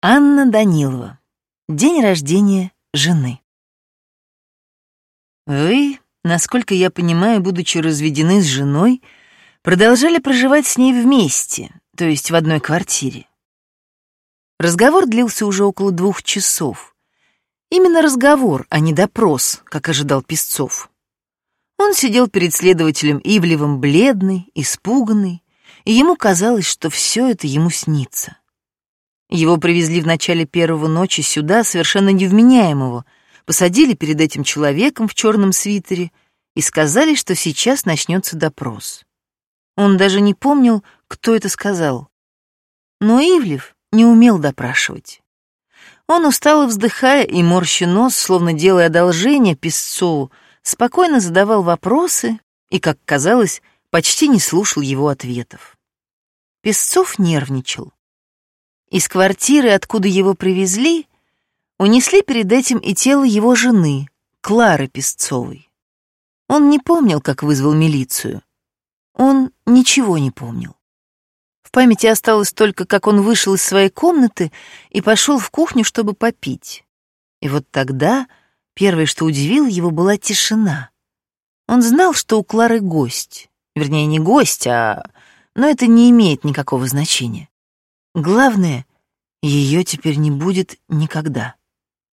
Анна Данилова. День рождения жены. Вы, насколько я понимаю, будучи разведены с женой, продолжали проживать с ней вместе, то есть в одной квартире. Разговор длился уже около двух часов. Именно разговор, а не допрос, как ожидал Песцов. Он сидел перед следователем Ивлевым бледный, испуганный, и ему казалось, что все это ему снится. Его привезли в начале первого ночи сюда, совершенно невменяемого, посадили перед этим человеком в черном свитере и сказали, что сейчас начнется допрос. Он даже не помнил, кто это сказал. Но Ивлев не умел допрашивать. Он, устало вздыхая и морща нос, словно делая одолжение Песцову, спокойно задавал вопросы и, как казалось, почти не слушал его ответов. Песцов нервничал. Из квартиры, откуда его привезли, унесли перед этим и тело его жены, Клары Песцовой. Он не помнил, как вызвал милицию. Он ничего не помнил. В памяти осталось только, как он вышел из своей комнаты и пошел в кухню, чтобы попить. И вот тогда первое, что удивило его, была тишина. Он знал, что у Клары гость. Вернее, не гость, а... Но это не имеет никакого значения. Главное, ее теперь не будет никогда.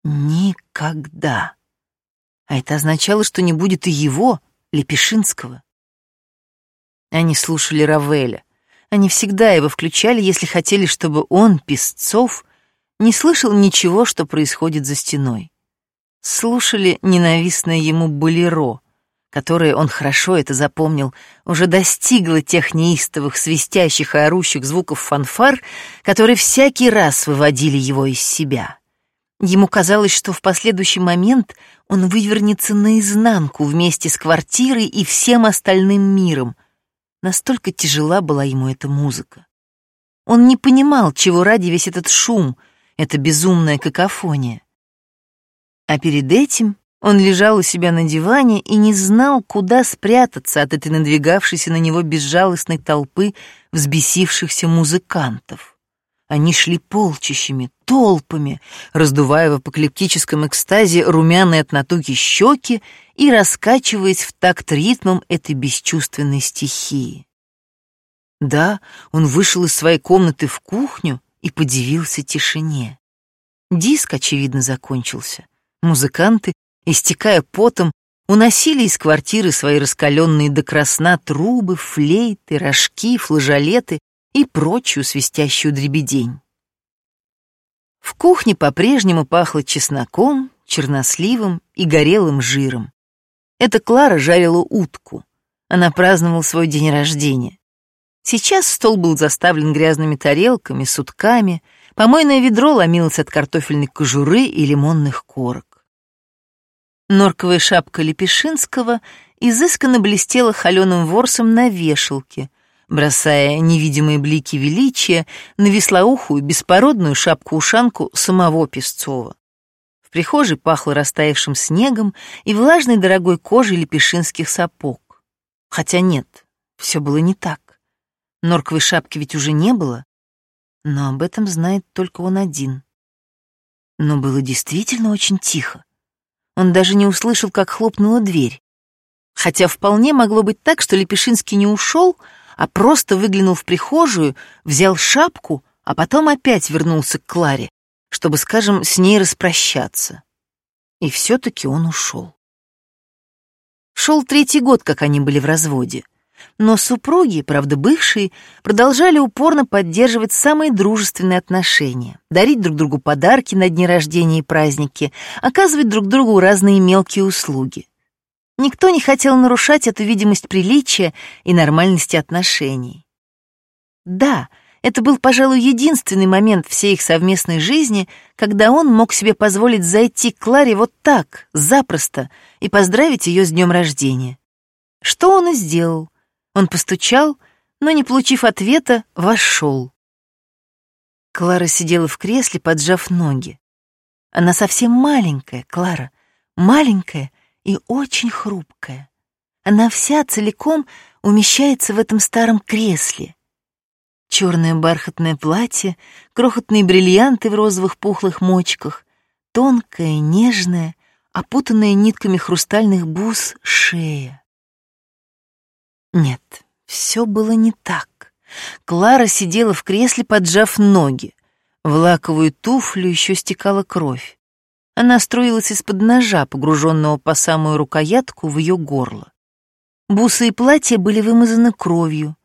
Никогда. А это означало, что не будет и его, Лепешинского. Они слушали Равеля. Они всегда его включали, если хотели, чтобы он, Песцов, не слышал ничего, что происходит за стеной. Слушали ненавистное ему болеро, которое, он хорошо это запомнил, уже достигло тех неистовых, свистящих и орущих звуков фанфар, которые всякий раз выводили его из себя. Ему казалось, что в последующий момент он вывернется наизнанку вместе с квартирой и всем остальным миром. Настолько тяжела была ему эта музыка. Он не понимал, чего ради весь этот шум, эта безумная какофония. А перед этим он лежал у себя на диване и не знал, куда спрятаться от этой надвигавшейся на него безжалостной толпы взбесившихся музыкантов. Они шли полчищами, толпами, раздувая в апокалиптическом экстазе румяные от натуги щеки и раскачиваясь в такт ритмом этой бесчувственной стихии. Да, он вышел из своей комнаты в кухню и подивился тишине. Диск, очевидно, закончился. Музыканты истекая потом, уносили из квартиры свои раскаленные до красна трубы, флейты, рожки, флажолеты и прочую свистящую дребедень. В кухне по-прежнему пахло чесноком, черносливом и горелым жиром. Это Клара жарила утку. Она праздновала свой день рождения. Сейчас стол был заставлен грязными тарелками, сутками, помойное ведро ломилось от картофельной кожуры и лимонных корок. Норковая шапка Лепешинского изысканно блестела холеным ворсом на вешалке, бросая невидимые блики величия на веслоухую беспородную шапку-ушанку самого Песцова. В прихожей пахло растаявшим снегом и влажной дорогой кожей лепешинских сапог. Хотя нет, все было не так. Норковой шапки ведь уже не было, но об этом знает только он один. Но было действительно очень тихо. Он даже не услышал, как хлопнула дверь. Хотя вполне могло быть так, что Лепешинский не ушел, а просто выглянул в прихожую, взял шапку, а потом опять вернулся к Кларе, чтобы, скажем, с ней распрощаться. И все-таки он ушел. Шел третий год, как они были в разводе. Но супруги, правда бывшие, продолжали упорно поддерживать самые дружественные отношения, дарить друг другу подарки на дни рождения и праздники, оказывать друг другу разные мелкие услуги. Никто не хотел нарушать эту видимость приличия и нормальности отношений. Да, это был, пожалуй, единственный момент всей их совместной жизни, когда он мог себе позволить зайти к Кларе вот так, запросто, и поздравить ее с днем рождения. Что он и сделал, он постучал, но, не получив ответа, вошел. Клара сидела в кресле, поджав ноги. Она совсем маленькая, Клара, маленькая и очень хрупкая. Она вся целиком умещается в этом старом кресле. Черное бархатное платье, крохотные бриллианты в розовых пухлых мочках, тонкая, нежная, опутанная нитками хрустальных бус шея. Нет, все было не так. Клара сидела в кресле, поджав ноги. В лаковую туфлю еще стекала кровь. Она струилась из-под ножа, погруженного по самую рукоятку в ее горло. Бусы и платья были вымазаны кровью.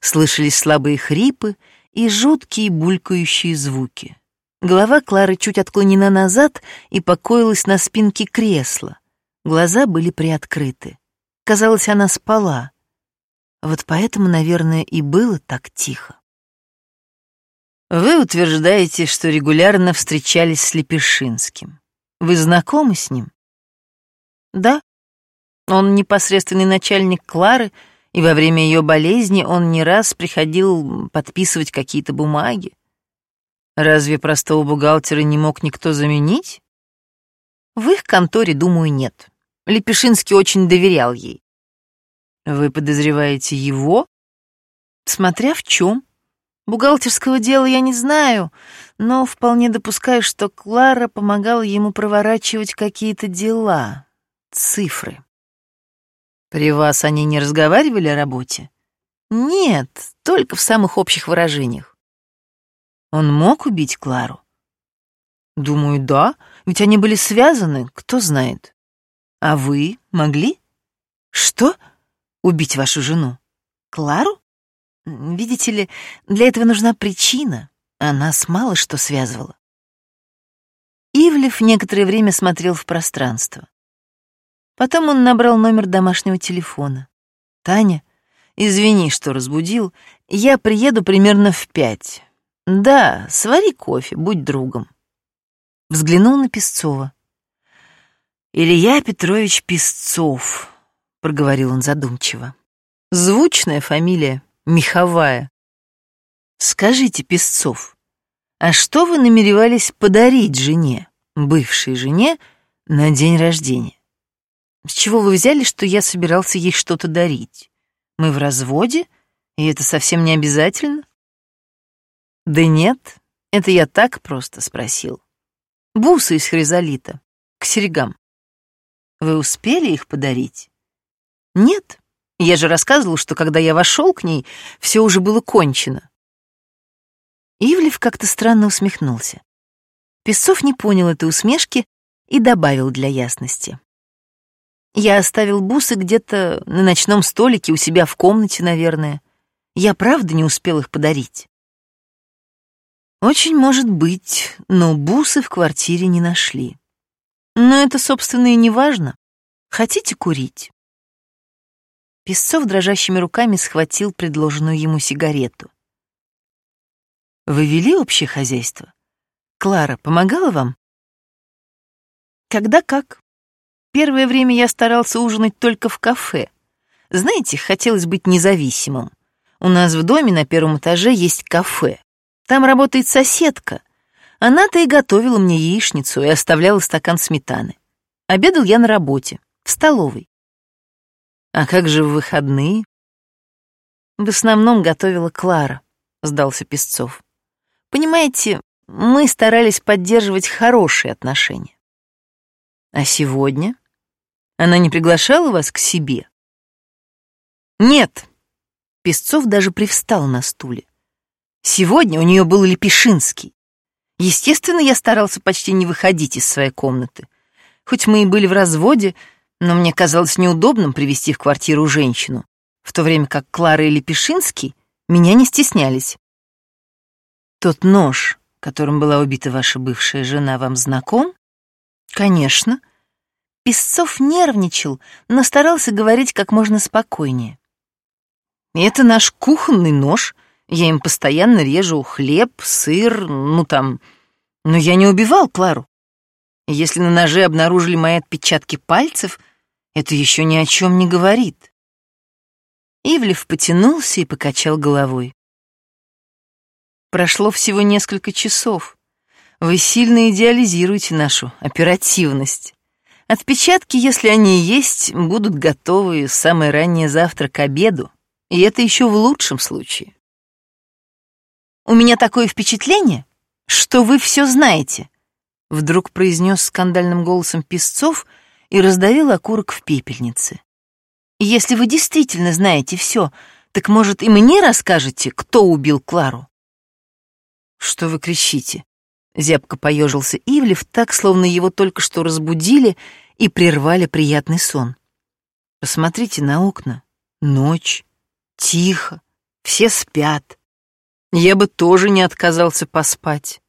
Слышались слабые хрипы и жуткие булькающие звуки. Голова Клары чуть отклонена назад и покоилась на спинке кресла. Глаза были приоткрыты. Казалось, она спала. Вот поэтому, наверное, и было так тихо. Вы утверждаете, что регулярно встречались с Лепешинским. Вы знакомы с ним? Да. Он непосредственный начальник Клары, и во время ее болезни он не раз приходил подписывать какие-то бумаги. Разве простого бухгалтера не мог никто заменить? В их конторе, думаю, нет. Лепешинский очень доверял ей. Вы подозреваете его? Смотря в чем. Бухгалтерского дела я не знаю, но вполне допускаю, что Клара помогала ему проворачивать какие-то дела, цифры. При вас они не разговаривали о работе? Нет, только в самых общих выражениях. Он мог убить Клару? Думаю, да, ведь они были связаны, кто знает. А вы могли? Что? Убить вашу жену? Клару? Видите ли, для этого нужна причина, а нас мало что связывало. Ивлев некоторое время смотрел в пространство. Потом он набрал номер домашнего телефона. «Таня, извини, что разбудил. Я приеду примерно в пять. Да, свари кофе, будь другом. Взглянул на Песцова. Илья Петрович Песцов, проговорил он задумчиво. Звучная фамилия, Меховая. Скажите, Песцов, а что вы намеревались подарить жене, бывшей жене, на день рождения? С чего вы взяли, что я собирался ей что-то дарить? Мы в разводе, и это совсем не обязательно? Да нет, это я так просто спросил. Бусы из хризолита, к серьгам. Вы успели их подарить? Нет, я же рассказывал, что когда я вошел к ней, все уже было кончено. Ивлев как-то странно усмехнулся. Песцов не понял этой усмешки и добавил для ясности. Я оставил бусы где-то на ночном столике у себя в комнате, наверное. Я правда не успел их подарить. Очень может быть, но бусы в квартире не нашли. Но это, собственно, и не важно. Хотите курить? Песцов дрожащими руками схватил предложенную ему сигарету. Вы вели общее хозяйство? Клара помогала вам? Когда как. Первое время я старался ужинать только в кафе. Знаете, хотелось быть независимым. У нас в доме на первом этаже есть кафе. Там работает соседка. Она-то и готовила мне яичницу и оставляла стакан сметаны. Обедал я на работе, в столовой. А как же в выходные? В основном готовила Клара, сдался Песцов. Понимаете, мы старались поддерживать хорошие отношения. А сегодня? Она не приглашала вас к себе? Нет. Песцов даже привстал на стуле. Сегодня у нее был Лепешинский. Естественно, я старался почти не выходить из своей комнаты. Хоть мы и были в разводе, но мне казалось неудобным привести в квартиру женщину, в то время как Клара и Лепешинский меня не стеснялись. Тот нож, которым была убита ваша бывшая жена, вам знаком? Конечно. Песцов нервничал, но старался говорить как можно спокойнее. Это наш кухонный нож — я им постоянно режу хлеб, сыр, ну там... Но я не убивал Клару. Если на ноже обнаружили мои отпечатки пальцев, это еще ни о чем не говорит. Ивлев потянулся и покачал головой. Прошло всего несколько часов. Вы сильно идеализируете нашу оперативность. Отпечатки, если они есть, будут готовы самое раннее завтра к обеду, и это еще в лучшем случае. У меня такое впечатление, что вы все знаете», — вдруг произнес скандальным голосом Песцов и раздавил окурок в пепельнице. «Если вы действительно знаете все, так, может, и мне расскажете, кто убил Клару?» «Что вы кричите?» Зябко поежился Ивлев так, словно его только что разбудили и прервали приятный сон. «Посмотрите на окна. Ночь. Тихо. Все спят. Я бы тоже не отказался поспать.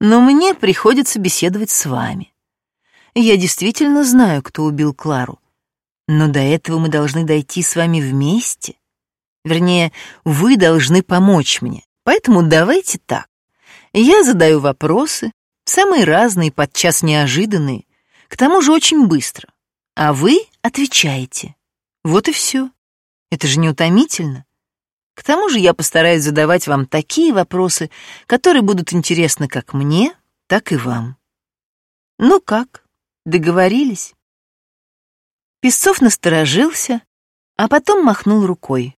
Но мне приходится беседовать с вами. Я действительно знаю, кто убил Клару. Но до этого мы должны дойти с вами вместе. Вернее, вы должны помочь мне. Поэтому давайте так. Я задаю вопросы, самые разные, подчас неожиданные, к тому же очень быстро. А вы отвечаете. Вот и все. Это же не утомительно. К тому же я постараюсь задавать вам такие вопросы, которые будут интересны как мне, так и вам. Ну как, договорились? Песцов насторожился, а потом махнул рукой.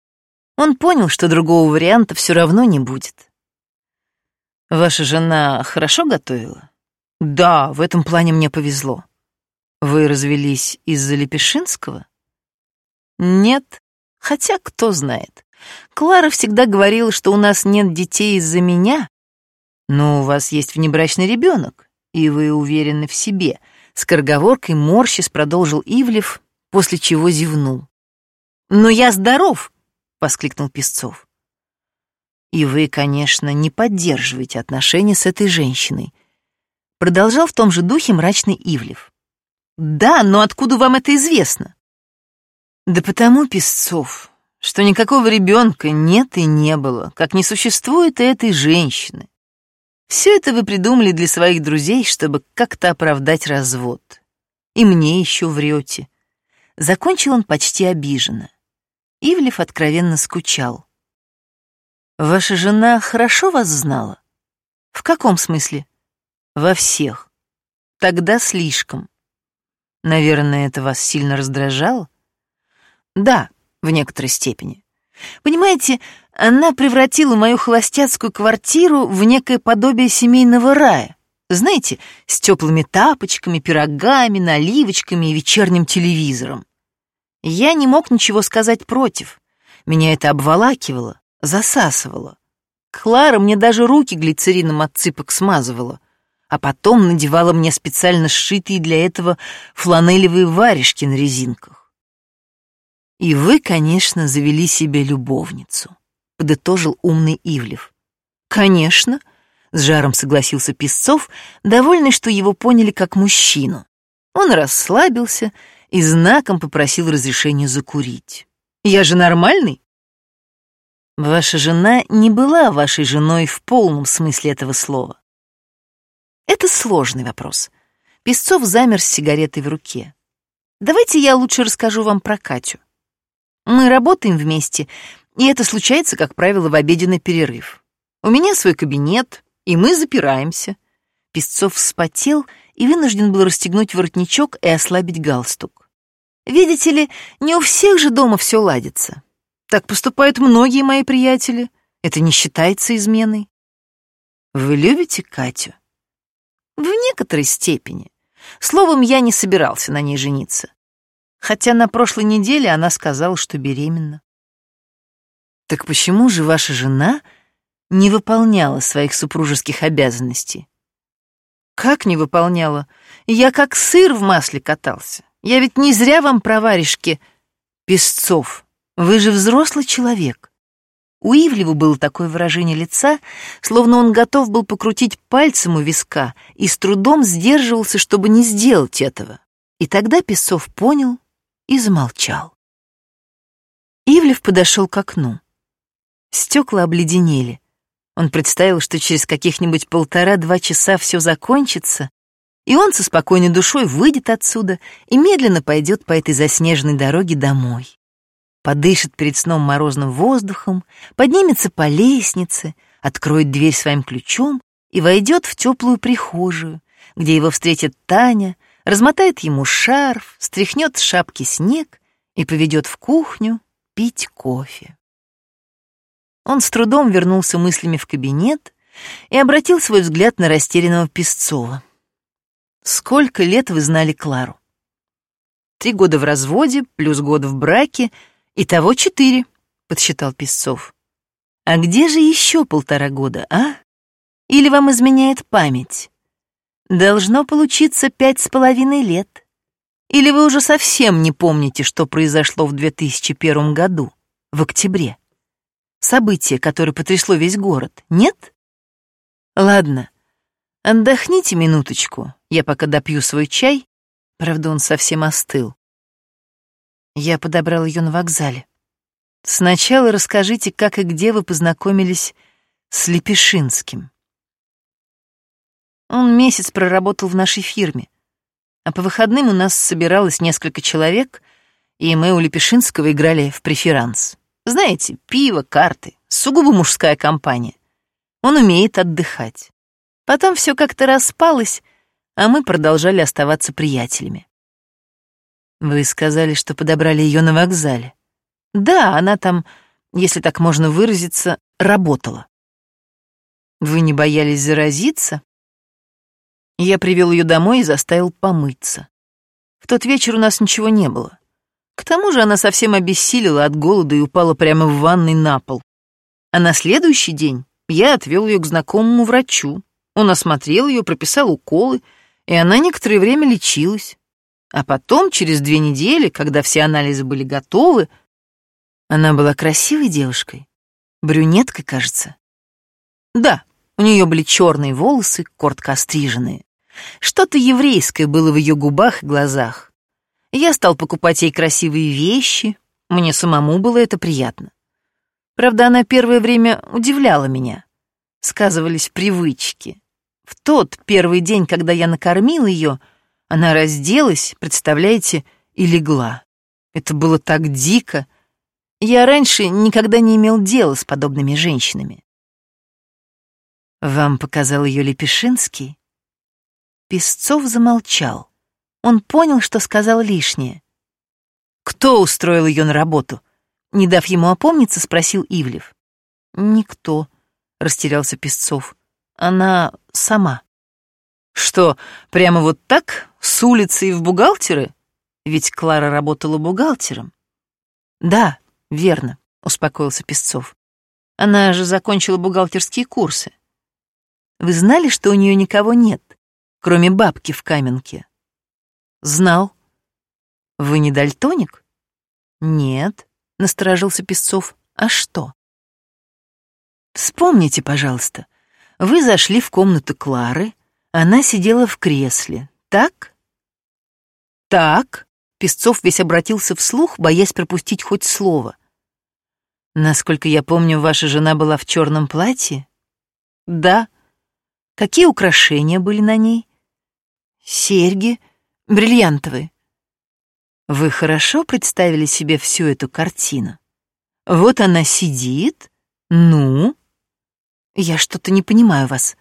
Он понял, что другого варианта все равно не будет. Ваша жена хорошо готовила? Да, в этом плане мне повезло. Вы развелись из-за Лепешинского? Нет, хотя кто знает. Клара всегда говорила, что у нас нет детей из-за меня. Но у вас есть внебрачный ребенок, и вы уверены в себе. С корговоркой морщис продолжил Ивлев, после чего зевнул. «Но я здоров!» — воскликнул Песцов. И вы, конечно, не поддерживаете отношения с этой женщиной. Продолжал в том же духе мрачный Ивлев. Да, но откуда вам это известно? Да потому, Песцов, что никакого ребенка нет и не было, как не существует и этой женщины. Все это вы придумали для своих друзей, чтобы как-то оправдать развод. И мне еще врете. Закончил он почти обиженно. Ивлев откровенно скучал. Ваша жена хорошо вас знала? В каком смысле? Во всех. Тогда слишком. Наверное, это вас сильно раздражало? Да, в некоторой степени. Понимаете, она превратила мою холостяцкую квартиру в некое подобие семейного рая. Знаете, с теплыми тапочками, пирогами, наливочками и вечерним телевизором. Я не мог ничего сказать против. Меня это обволакивало засасывала. Клара мне даже руки глицерином от цыпок смазывала, а потом надевала мне специально сшитые для этого фланелевые варежки на резинках. «И вы, конечно, завели себе любовницу», — подытожил умный Ивлев. «Конечно», — с жаром согласился Песцов, довольный, что его поняли как мужчину. Он расслабился и знаком попросил разрешения закурить. «Я же нормальный?» Ваша жена не была вашей женой в полном смысле этого слова. Это сложный вопрос. Песцов замер с сигаретой в руке. Давайте я лучше расскажу вам про Катю. Мы работаем вместе, и это случается, как правило, в обеденный перерыв. У меня свой кабинет, и мы запираемся. Песцов вспотел и вынужден был расстегнуть воротничок и ослабить галстук. Видите ли, не у всех же дома все ладится. Так поступают многие мои приятели. Это не считается изменой. Вы любите Катю? В некоторой степени. Словом, я не собирался на ней жениться. Хотя на прошлой неделе она сказала, что беременна. Так почему же ваша жена не выполняла своих супружеских обязанностей? Как не выполняла? Я как сыр в масле катался. Я ведь не зря вам про варежки Песцов вы же взрослый человек. У Ивлева было такое выражение лица, словно он готов был покрутить пальцем у виска и с трудом сдерживался, чтобы не сделать этого. И тогда Песцов понял и замолчал. Ивлев подошел к окну. Стекла обледенели. Он представил, что через каких-нибудь полтора-два часа все закончится, и он со спокойной душой выйдет отсюда и медленно пойдет по этой заснеженной дороге домой подышит перед сном морозным воздухом, поднимется по лестнице, откроет дверь своим ключом и войдет в теплую прихожую, где его встретит Таня, размотает ему шарф, стряхнет с шапки снег и поведет в кухню пить кофе. Он с трудом вернулся мыслями в кабинет и обратил свой взгляд на растерянного Песцова. «Сколько лет вы знали Клару?» «Три года в разводе, плюс год в браке, и того четыре», — подсчитал Песцов. «А где же еще полтора года, а? Или вам изменяет память? Должно получиться пять с половиной лет. Или вы уже совсем не помните, что произошло в 2001 году, в октябре?» событие, которое потрясло весь город, нет? Ладно, отдохните минуточку, я пока допью свой чай. Правда, он совсем остыл. Я подобрал ее на вокзале. Сначала расскажите, как и где вы познакомились с Лепешинским. Он месяц проработал в нашей фирме, а по выходным у нас собиралось несколько человек, и мы у Лепешинского играли в преферанс. Знаете, пиво, карты, сугубо мужская компания. Он умеет отдыхать. Потом все как-то распалось, а мы продолжали оставаться приятелями. Вы сказали, что подобрали ее на вокзале. Да, она там, если так можно выразиться, работала. Вы не боялись заразиться? Я привел ее домой и заставил помыться. В тот вечер у нас ничего не было. К тому же она совсем обессилила от голода и упала прямо в ванной на пол. А на следующий день я отвел ее к знакомому врачу. Он осмотрел ее, прописал уколы, и она некоторое время лечилась. А потом, через две недели, когда все анализы были готовы, она была красивой девушкой, брюнеткой, кажется. Да, у нее были черные волосы, коротко остриженные. Что-то еврейское было в ее губах и глазах. Я стал покупать ей красивые вещи, мне самому было это приятно. Правда, она первое время удивляла меня. Сказывались привычки. В тот первый день, когда я накормил ее, она разделась, представляете, и легла. Это было так дико. Я раньше никогда не имел дела с подобными женщинами. Вам показал ее Лепешинский? Песцов замолчал. Он понял, что сказал лишнее. «Кто устроил ее на работу?» Не дав ему опомниться, спросил Ивлев. «Никто», — растерялся Песцов. «Она сама». «Что, прямо вот так, с улицы и в бухгалтеры? Ведь Клара работала бухгалтером». «Да, верно», — успокоился Песцов. «Она же закончила бухгалтерские курсы. Вы знали, что у нее никого нет, кроме бабки в Каменке?» Знал. Вы не дальтоник? Нет, насторожился Песцов. А что? Вспомните, пожалуйста. Вы зашли в комнату Клары, она сидела в кресле, так? Так. Песцов весь обратился вслух, боясь пропустить хоть слово. Насколько я помню, ваша жена была в черном платье? Да. Какие украшения были на ней? Серьги, бриллиантовые. Вы хорошо представили себе всю эту картину? Вот она сидит, ну? Я что-то не понимаю вас.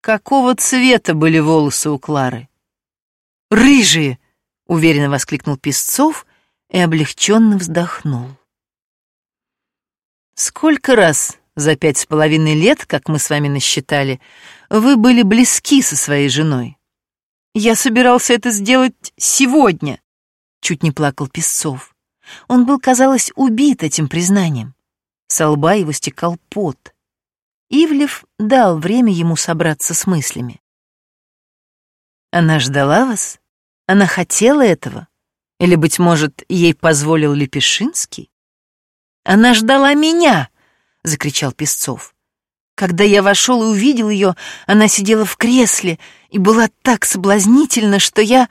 Какого цвета были волосы у Клары? Рыжие, уверенно воскликнул Песцов и облегченно вздохнул. Сколько раз за пять с половиной лет, как мы с вами насчитали, вы были близки со своей женой? Я собирался это сделать сегодня. Чуть не плакал Песцов. Он был, казалось, убит этим признанием. Со лба его стекал пот. Ивлев дал время ему собраться с мыслями. Она ждала вас? Она хотела этого? Или, быть может, ей позволил Лепешинский? Она ждала меня, закричал Песцов. Когда я вошел и увидел ее, она сидела в кресле и была так соблазнительна, что я...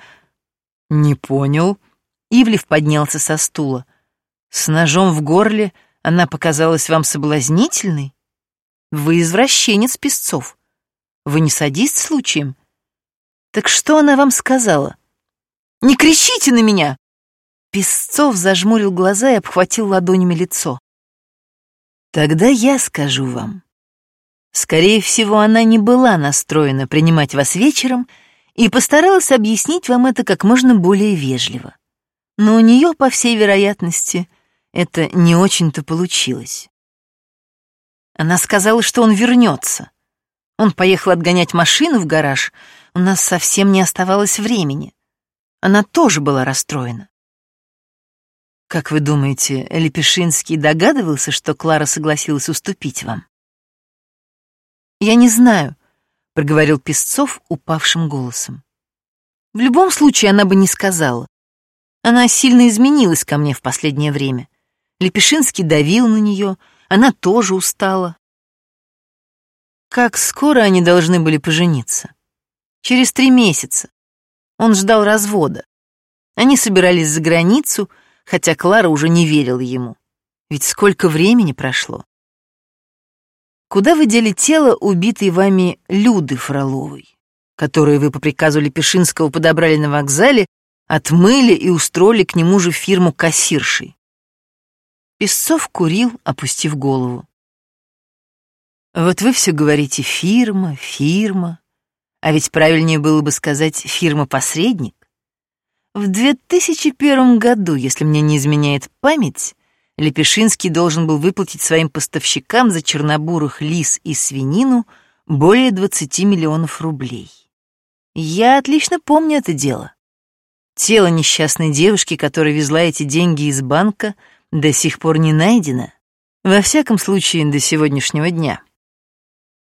Не понял. Ивлев поднялся со стула. С ножом в горле она показалась вам соблазнительной? Вы извращенец, Песцов. Вы не садист случаем? Так что она вам сказала? Не кричите на меня! Песцов зажмурил глаза и обхватил ладонями лицо. Тогда я скажу вам. Скорее всего, она не была настроена принимать вас вечером и постаралась объяснить вам это как можно более вежливо. Но у нее, по всей вероятности, это не очень-то получилось. Она сказала, что он вернется. Он поехал отгонять машину в гараж. У нас совсем не оставалось времени. Она тоже была расстроена. Как вы думаете, Лепешинский догадывался, что Клара согласилась уступить вам? Я не знаю, проговорил Песцов упавшим голосом. В любом случае она бы не сказала. Она сильно изменилась ко мне в последнее время. Лепешинский давил на нее, она тоже устала. Как скоро они должны были пожениться? Через три месяца. Он ждал развода. Они собирались за границу, хотя Клара уже не верила ему. Ведь сколько времени прошло. Куда вы дели тело убитой вами Люды Фроловой, которую вы по приказу Лепешинского подобрали на вокзале, отмыли и устроили к нему же фирму кассиршей? Песцов курил, опустив голову. Вот вы все говорите «фирма», «фирма», а ведь правильнее было бы сказать «фирма-посредник». В 2001 году, если мне не изменяет память, Лепешинский должен был выплатить своим поставщикам за чернобурых лис и свинину более 20 миллионов рублей. Я отлично помню это дело. Тело несчастной девушки, которая везла эти деньги из банка, до сих пор не найдено. Во всяком случае, до сегодняшнего дня.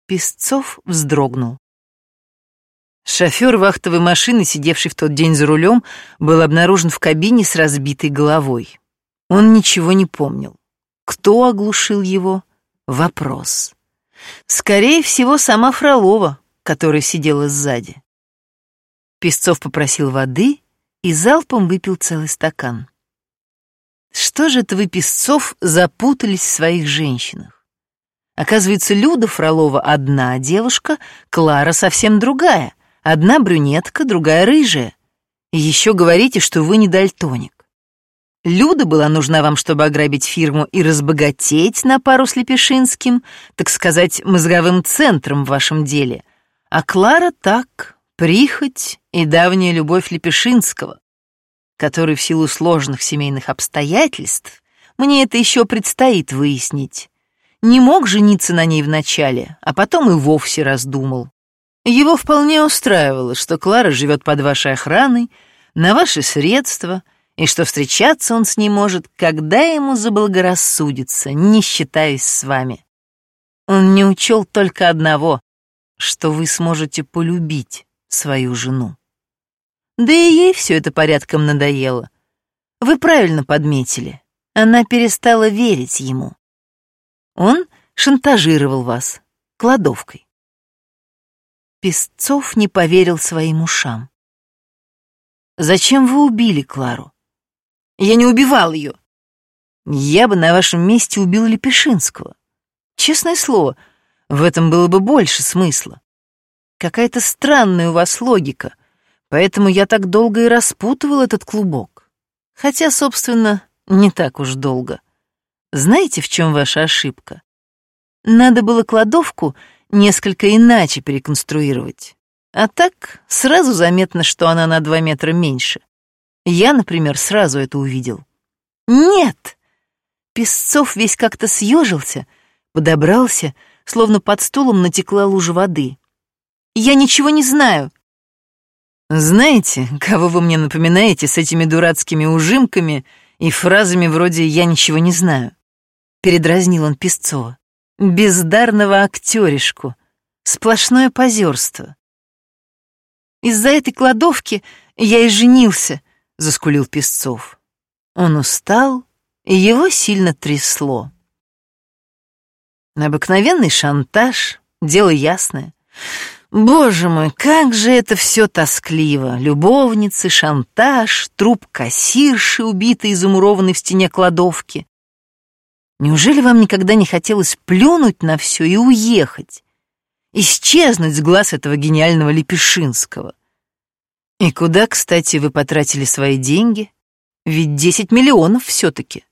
Песцов вздрогнул. Шофер вахтовой машины, сидевший в тот день за рулем, был обнаружен в кабине с разбитой головой. Он ничего не помнил. Кто оглушил его? Вопрос. Скорее всего, сама Фролова, которая сидела сзади. Песцов попросил воды и залпом выпил целый стакан. Что же это вы, Песцов, запутались в своих женщинах? Оказывается, Люда Фролова одна девушка, Клара совсем другая. Одна брюнетка, другая рыжая. И еще говорите, что вы не дальтоник. Люда была нужна вам, чтобы ограбить фирму и разбогатеть на пару с Лепешинским, так сказать, мозговым центром в вашем деле. А Клара так, прихоть и давняя любовь Лепешинского, который в силу сложных семейных обстоятельств, мне это еще предстоит выяснить, не мог жениться на ней вначале, а потом и вовсе раздумал. Его вполне устраивало, что Клара живет под вашей охраной, на ваши средства, и что встречаться он с ней может, когда ему заблагорассудится, не считаясь с вами. Он не учел только одного, что вы сможете полюбить свою жену. Да и ей все это порядком надоело. Вы правильно подметили. Она перестала верить ему. Он шантажировал вас кладовкой. Песцов не поверил своим ушам. «Зачем вы убили Клару?» «Я не убивал ее». «Я бы на вашем месте убил Лепешинского. Честное слово, в этом было бы больше смысла. Какая-то странная у вас логика, поэтому я так долго и распутывал этот клубок. Хотя, собственно, не так уж долго. Знаете, в чем ваша ошибка? Надо было кладовку несколько иначе переконструировать. А так сразу заметно, что она на два метра меньше. Я, например, сразу это увидел. Нет! Песцов весь как-то съежился, подобрался, словно под стулом натекла лужа воды. Я ничего не знаю. Знаете, кого вы мне напоминаете с этими дурацкими ужимками и фразами вроде «я ничего не знаю»? Передразнил он Песцова. Бездарного актеришку. Сплошное позерство. Из-за этой кладовки я и женился, заскулил Песцов. Он устал, и его сильно трясло. Обыкновенный шантаж, дело ясное. Боже мой, как же это все тоскливо. Любовницы, шантаж, труп кассирши, убитый и замурованный в стене кладовки. Неужели вам никогда не хотелось плюнуть на все и уехать? Исчезнуть с глаз этого гениального Лепешинского? И куда, кстати, вы потратили свои деньги? Ведь 10 миллионов все-таки.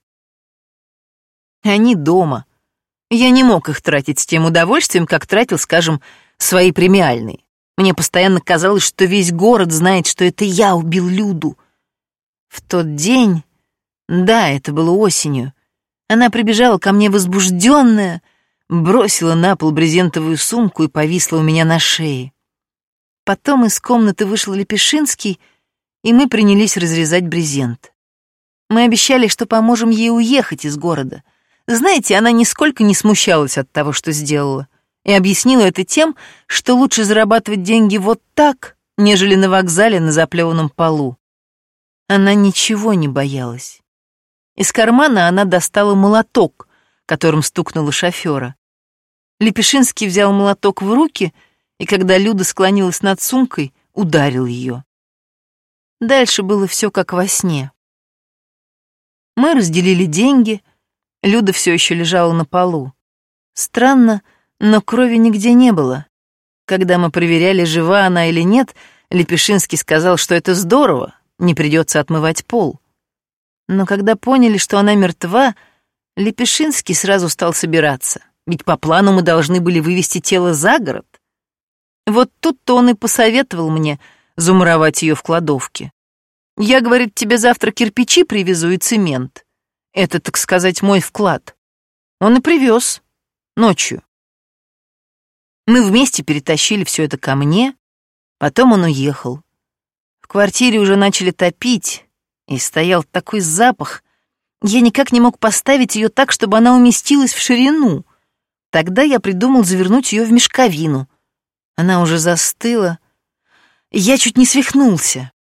Они дома. Я не мог их тратить с тем удовольствием, как тратил, скажем, свои премиальные. Мне постоянно казалось, что весь город знает, что это я убил Люду. В тот день, да, это было осенью, она прибежала ко мне возбужденная, бросила на пол брезентовую сумку и повисла у меня на шее. Потом из комнаты вышел Лепешинский, и мы принялись разрезать брезент. Мы обещали, что поможем ей уехать из города. Знаете, она нисколько не смущалась от того, что сделала, и объяснила это тем, что лучше зарабатывать деньги вот так, нежели на вокзале на заплеванном полу. Она ничего не боялась. Из кармана она достала молоток, которым стукнула шофера. Лепешинский взял молоток в руки, и когда Люда склонилась над сумкой, ударил ее. Дальше было все как во сне. Мы разделили деньги, Люда все еще лежала на полу. Странно, но крови нигде не было. Когда мы проверяли, жива она или нет, Лепешинский сказал, что это здорово, не придется отмывать пол. Но когда поняли, что она мертва, Лепешинский сразу стал собираться, ведь по плану мы должны были вывести тело за город. Вот тут-то он и посоветовал мне замуровать ее в кладовке. Я, говорит, тебе завтра кирпичи привезу и цемент. Это, так сказать, мой вклад. Он и привез. Ночью. Мы вместе перетащили все это ко мне, потом он уехал. В квартире уже начали топить, и стоял такой запах. Я никак не мог поставить ее так, чтобы она уместилась в ширину. Тогда я придумал завернуть ее в мешковину. Она уже застыла. Я чуть не свихнулся.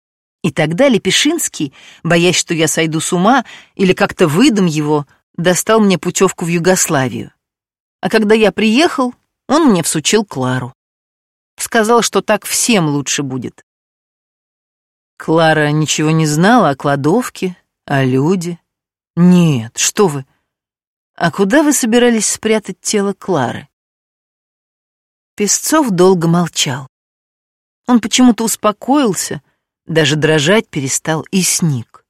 И тогда Лепешинский, боясь, что я сойду с ума или как-то выдам его, достал мне путевку в Югославию. А когда я приехал, он мне всучил Клару. Сказал, что так всем лучше будет. Клара ничего не знала о кладовке, о люде. Нет, что вы. А куда вы собирались спрятать тело Клары? Песцов долго молчал. Он почему-то успокоился, даже дрожать перестал и сник.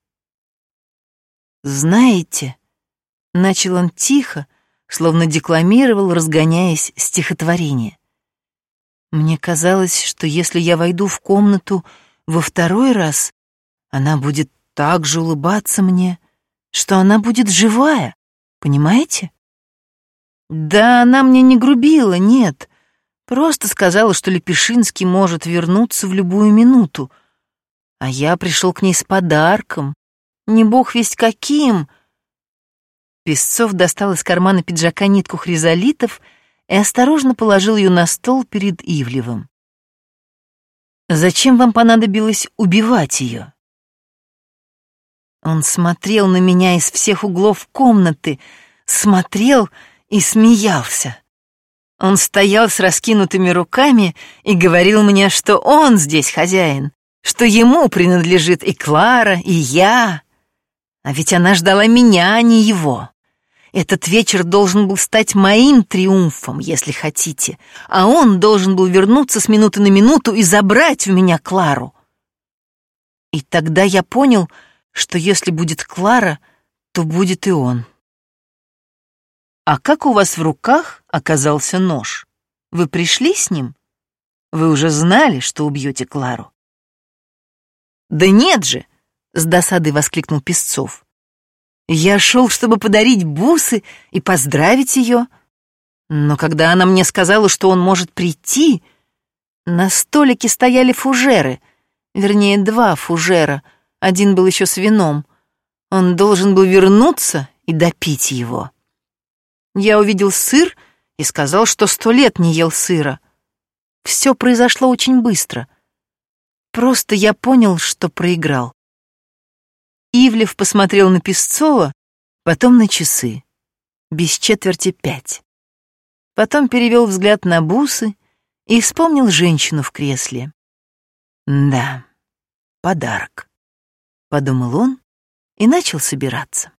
«Знаете», — начал он тихо, словно декламировал, разгоняясь стихотворение. «Мне казалось, что если я войду в комнату во второй раз, она будет так же улыбаться мне, что она будет живая, понимаете? Да она мне не грубила, нет. Просто сказала, что Лепешинский может вернуться в любую минуту. А я пришел к ней с подарком. Не бог весть каким. Песцов достал из кармана пиджака нитку хризолитов и осторожно положил ее на стол перед Ивлевым. «Зачем вам понадобилось убивать ее?» Он смотрел на меня из всех углов комнаты, смотрел и смеялся. Он стоял с раскинутыми руками и говорил мне, что он здесь хозяин, что ему принадлежит и Клара, и я. А ведь она ждала меня, а не его. Этот вечер должен был стать моим триумфом, если хотите, а он должен был вернуться с минуты на минуту и забрать в меня Клару. И тогда я понял, что если будет Клара, то будет и он. А как у вас в руках оказался нож? Вы пришли с ним? Вы уже знали, что убьете Клару? Да нет же, с досадой воскликнул Песцов. Я шел, чтобы подарить бусы и поздравить ее. Но когда она мне сказала, что он может прийти, на столике стояли фужеры, вернее, два фужера — один был еще с вином. Он должен был вернуться и допить его. Я увидел сыр и сказал, что сто лет не ел сыра. Все произошло очень быстро. Просто я понял, что проиграл. Ивлев посмотрел на Песцова, потом на часы. Без четверти пять. Потом перевел взгляд на бусы и вспомнил женщину в кресле. Да, подарок подумал он и начал собираться.